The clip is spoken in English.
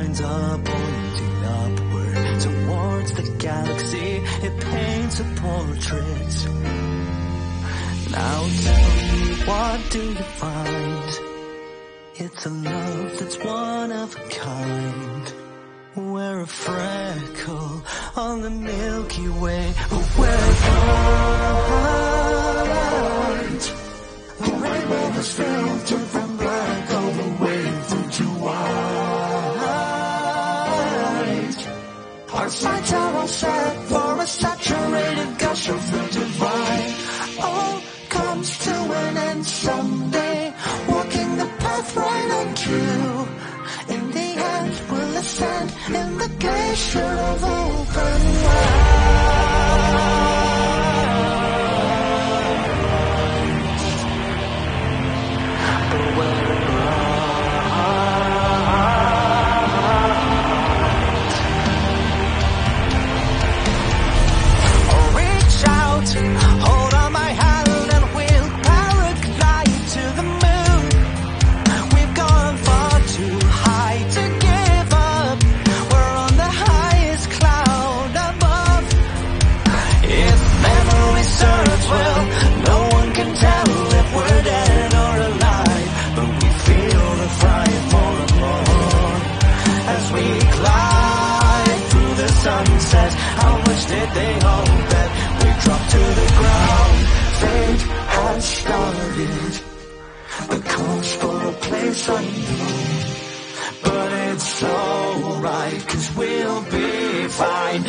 lines are pointing upward towards the galaxy. It paints a portrait. Now tell me, what do you find? It's a love that's one of a kind. We're a freckle on the Milky Way, we're fine. Our sights are all set for a saturated gush of the divine. All comes to an end someday. Walking the path right on cue. In the end, we'll ascend in the glacier of open Reach sunset. How much did they hope that we drop to the ground? Fate has started the calls for a place unknown. But it's alright, cause we'll be fine.